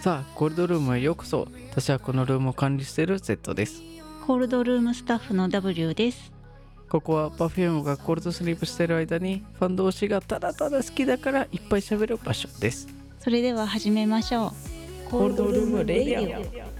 さあコールドルームへようこそ。私はこのルームを管理している Z です。コールドルームスタッフの W です。ここは Perfume がコールドスリープしている間にファン同士がただただ好きだからいっぱい喋る場所です。それでは始めましょう。コールドルームレイディオ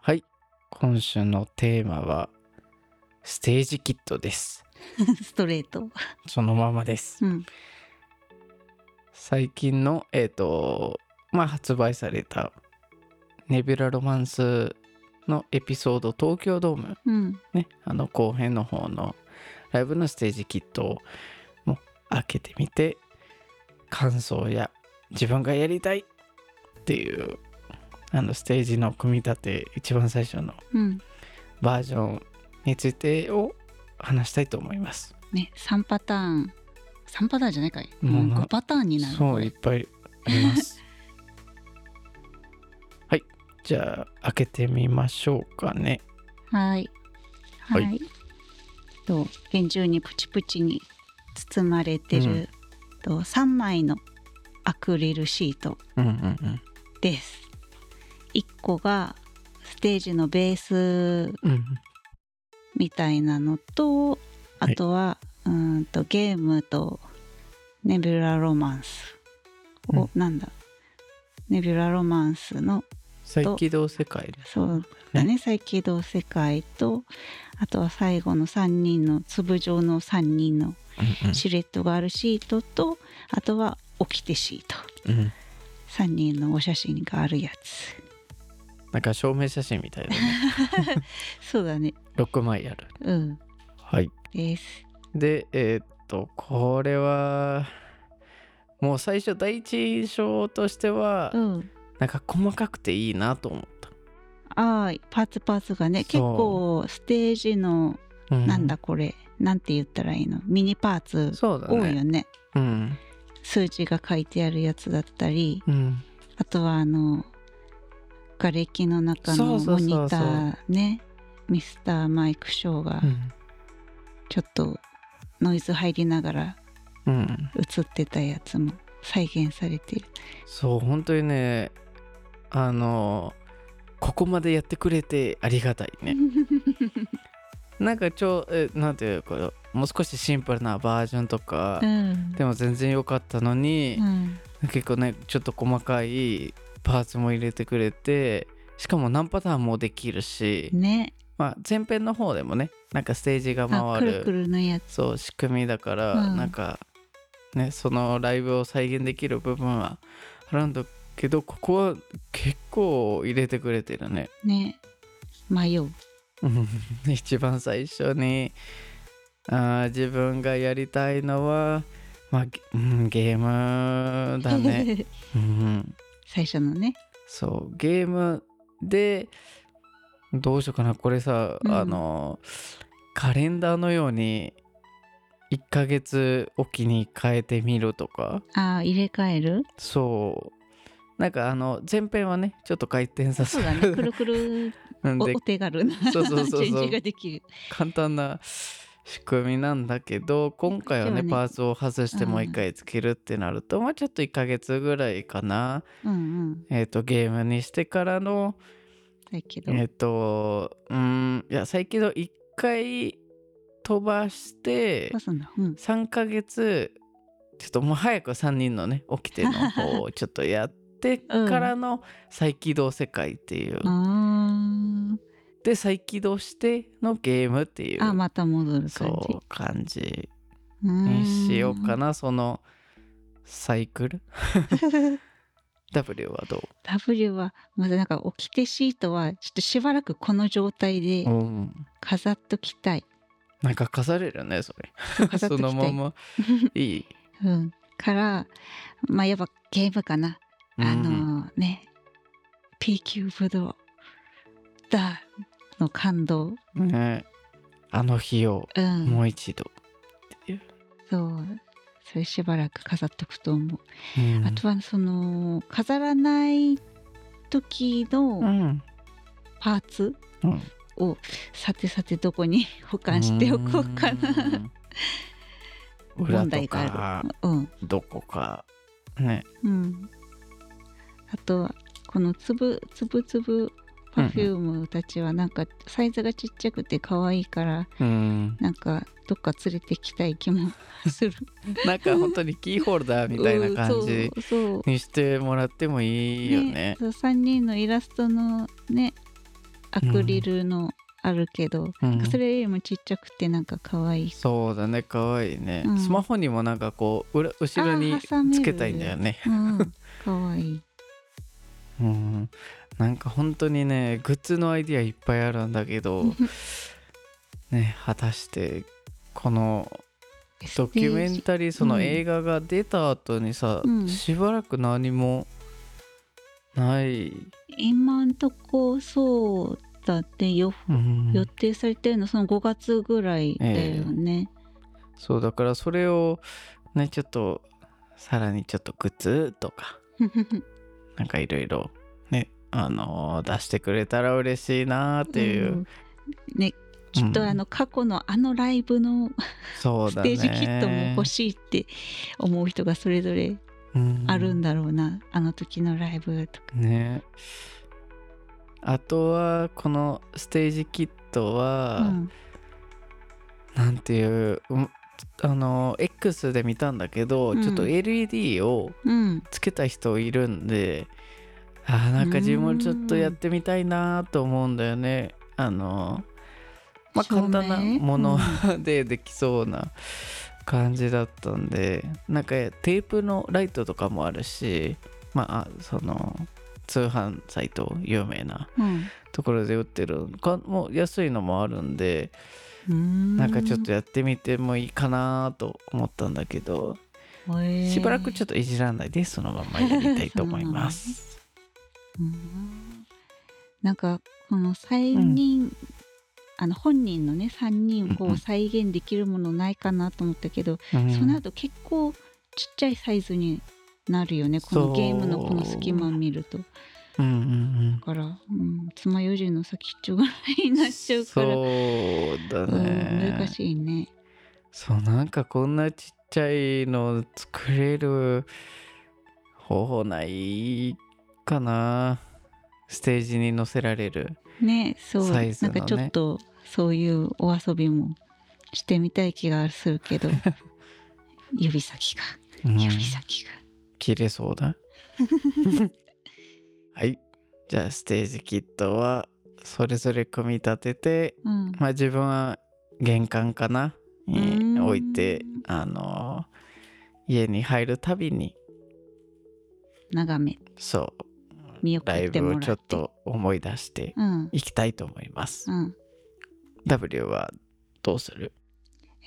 はい。今週のテーマはステージキットです ストレート。そのままですうん。最近のえっ、とまあ発売されたネビュラロマンスのエピソード東京ドームうん。ねあの後編の方のライブのステージキットをもう開けてみて感想や自分がやりたいっていうあのステージの組み立て一番最初のうん。バージョンについてを話したいと思います。ね、三パターン。三パターンじゃないかい。もうなもう五パターンになる。そういっぱいあります。はいじゃあ開けてみましょうかね。はい。は。はいと厳重にプチプチに包まれてる、と三枚のアクリルシートうんうんうん。です。一個がステージのベースうんみたいなのとあはいとは、うーんとゲームとネビュラロマンスを、うん。なんだネビュラロマンスの再起動世界。そうだね再起動世界とあとは最後の3人の粒状の3人のうんうん。シルエットがあるシートとあとは起きてシート。うん。3人のお写真があるやつなんか証明写真みたいなね。そうだね6枚ある。うんはい。ですで、えーっと、これは、もう最初第一印象としては、うんなんか細かくていいなと思った。あーパーツパーツがね結構ステージのうなんだこれなんて言ったらいいの？ミニパーツそうだね。多いよねうん。数字が書いてあるやつだったりうん。あとはあの瓦礫の中のモニターねミスターマイク・ショーがうん。ちょっとノイズ入りながらうん。映ってたやつも再現されてるそう、本当にね、あの、ここまでやってくれてありがたいね。なんかちょ、えなんていうか、もう少しシンプルなバージョンとか、うんでも全然良かったのに、うん結構ねちょっと細かいパーツも入れてくれてしかも何パターンもできるし、ね。まあ、前編の方でもねなんかステージがあ回るくるくるのやつ。そう仕組みだから、うん。なんかねそのライブを再現できる部分はあるんだけどここは結構入れてくれてるね。ね。迷う。う ん一番最初にあー自分がやりたいのはまあ、ゲームだね。うん最初のね。そうゲームでどうしようかな。これさ、うん。あのカレンダーのように1ヶ月おきに変えてみるとか。あー入れ替える？そう。なんかあの前編はねちょっと回転させそうだね。くるくる。お手軽なそうそうそうそう。チェンジができる。簡単な仕組みなんだけど今回はねねパーツを外してもう一回つけるってなると、まあちょっと1ヶ月ぐらいかな。うんうん。えっ、とゲームにしてからのえっ、とうんいや最近の1回飛ばしてどうすんのうん。3ヶ月ちょっともう早く3人のね起きての方をちょっとやってからの再起動世界っていう、あで再起動してのゲームっていう。ーあまた戻る感じ。そう感じにしようかな。そのサイクル？W はど W はまずなんか起きてシートはちょっとしばらくこの状態でう、う。ん、飾っときたい、なんか飾れるねそれ。そのまま。いい？うん、からまあやっぱゲームかな、あうんのね。P 級武道だの感動。ね。あの日をうん。もう一度、そう。それしばらく飾っとくと思う、うん。あとはその飾らない時うのん。パーツうん。をさてさてどこに 保管しておこうかな。うん。裏問と題がかある。うん。どこかね。うん、あとはこのつぶつぶつぶパフュームたちはなんかサイズがちっちゃくて可愛いからうん。なんかどっか連れてきたい気もする。なんか本当にキーホルダーみたいな感じにしてもらってもいいよね。そう3人のイラストのねアクリルのあるけど、うん。それよりもちっちゃくてなんか可愛い。そうだね可愛いね、うん。スマホにもなんかこう裏後ろにつけたいんだよね。うん。可愛い。うんなんか本当にねグッズのアイディアいっぱいあるんだけど ね果たしてこのドキュメンタリーその映画が出た後にさ、うん。しばらく何もない、今んとこそうだってようん。予定されてるのその5月ぐらいだよね、そうだからそれをねちょっとさらにちょっとグッズとか なんかいろいろねあのー出してくれたら嬉しいなっていう、ん。ねきっとあの過去のあのライブのうだね。テージキットも欲しいって思う人がそれぞれうん。あるんだろうな、あの時のライブとか。ね。あとはこのステージキットは、うん。なんていううんあの X で見たんだけど、うん。ちょっと LED をうん。つけた人いるんであーなんか自分もちょっとやってみたいなと思うんだよね。あのまあ簡単なもの でできそうな感じだったんでなんかテープのライトとかもあるしまあその通販サイト有名なうん。ところで売ってるかもう安いのもあるんでうん。なんかちょっとやってみてもいいかなと思ったんだけどしばらくちょっと、といじらないでそのままやりたいと思います。うん。なんかこの3人、あの本人のね3人うんうん。を再現できるものないかなと思ったけど、うん。その後結構ちっちゃいサイズになるよねこのゲームのこの隙間を見ると。だうんうんうん。から、うん、爪楊枝の先っちょぐらいになっちゃうからそうだうん、ね、難しいね。そうなんかこんなちっちゃいの作れる方法ないかな。ステージに載せられるねそう、サイズのね。なんかちょっとそういうお遊びもしてみたい気がするけど。指先が。うん。指先が、切れそうだ。はい。じゃあステージキットはそれぞれ組み立ててうん。まあ自分は玄関かな。にうん。置いてあの家に入るたびに。眺め。そう見送ライってもらって。ブをちょっと思い出してうん。いきたいと思います。うん。W はどうする？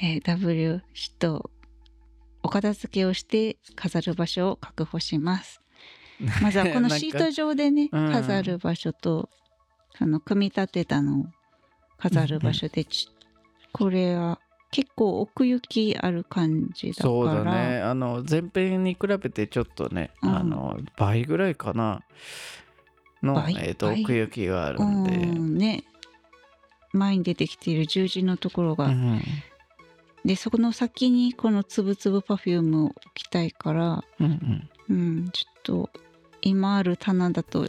えー W とお片付けをして飾る場所を確保します。まずはこの シート上でねうん。飾る場所とその組み立てたのを飾る場所でちこれは結構奥行きある感じだから。そうだね。あの前編に比べてちょっとね、うん。あの倍ぐらいかな。の、倍？えー、と倍？奥行きがあるうんで、んね。前に出てきている十字のところが、うんでそこの先にこのつぶつぶパフュームを置きたいから。うんうん。うんちょっと今ある棚だと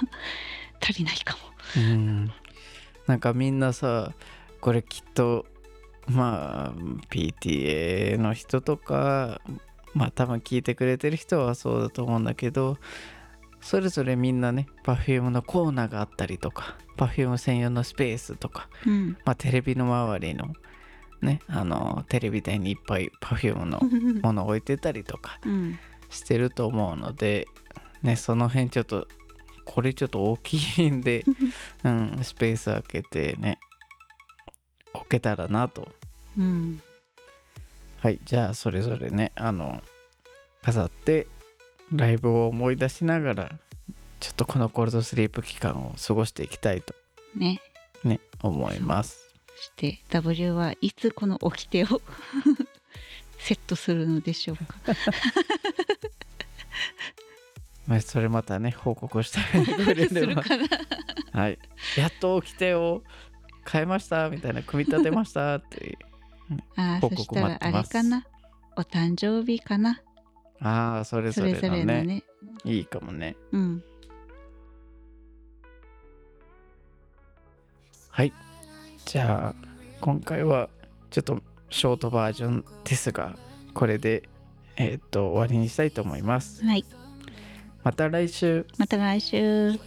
足りないかも。うん。なんかみんなさこれきっとまあ PTA の人とかまあ多分聞いてくれてる人はそうだと思うんだけどそれぞれみんなね Perfume のコーナーがあったりとか Perfume 専用のスペースとか、うん。まあ、テレビの周りのねあのテレビ台にいっぱい Perfume のものを置いてたりとか うん。してると思うので、ね、その辺ちょっとこれちょっと大きいんで、うん、スペース開けてね置けたらなと。うん。はいじゃあそれぞれねあの飾ってライブを思い出しながらちょっとこのコールドスリープ期間を過ごしていきたいと。ね。ね思います。そして W はいつこの掟を セットするのでしょうか。まあそれまたね報告してくれすればるかな。はい。やっと起き変えましたみたいな、組み立てましたって。ああ、報そしたらあ告待ってますれかな。お誕生日かな。ああ、それそれぞぞれのね。れのね。いいかもね。うん。はい。じゃあ、今回はちょっとショートバージョンですが、これで、えーっと、終わりにしたいと思います。はい。また来週。また来週。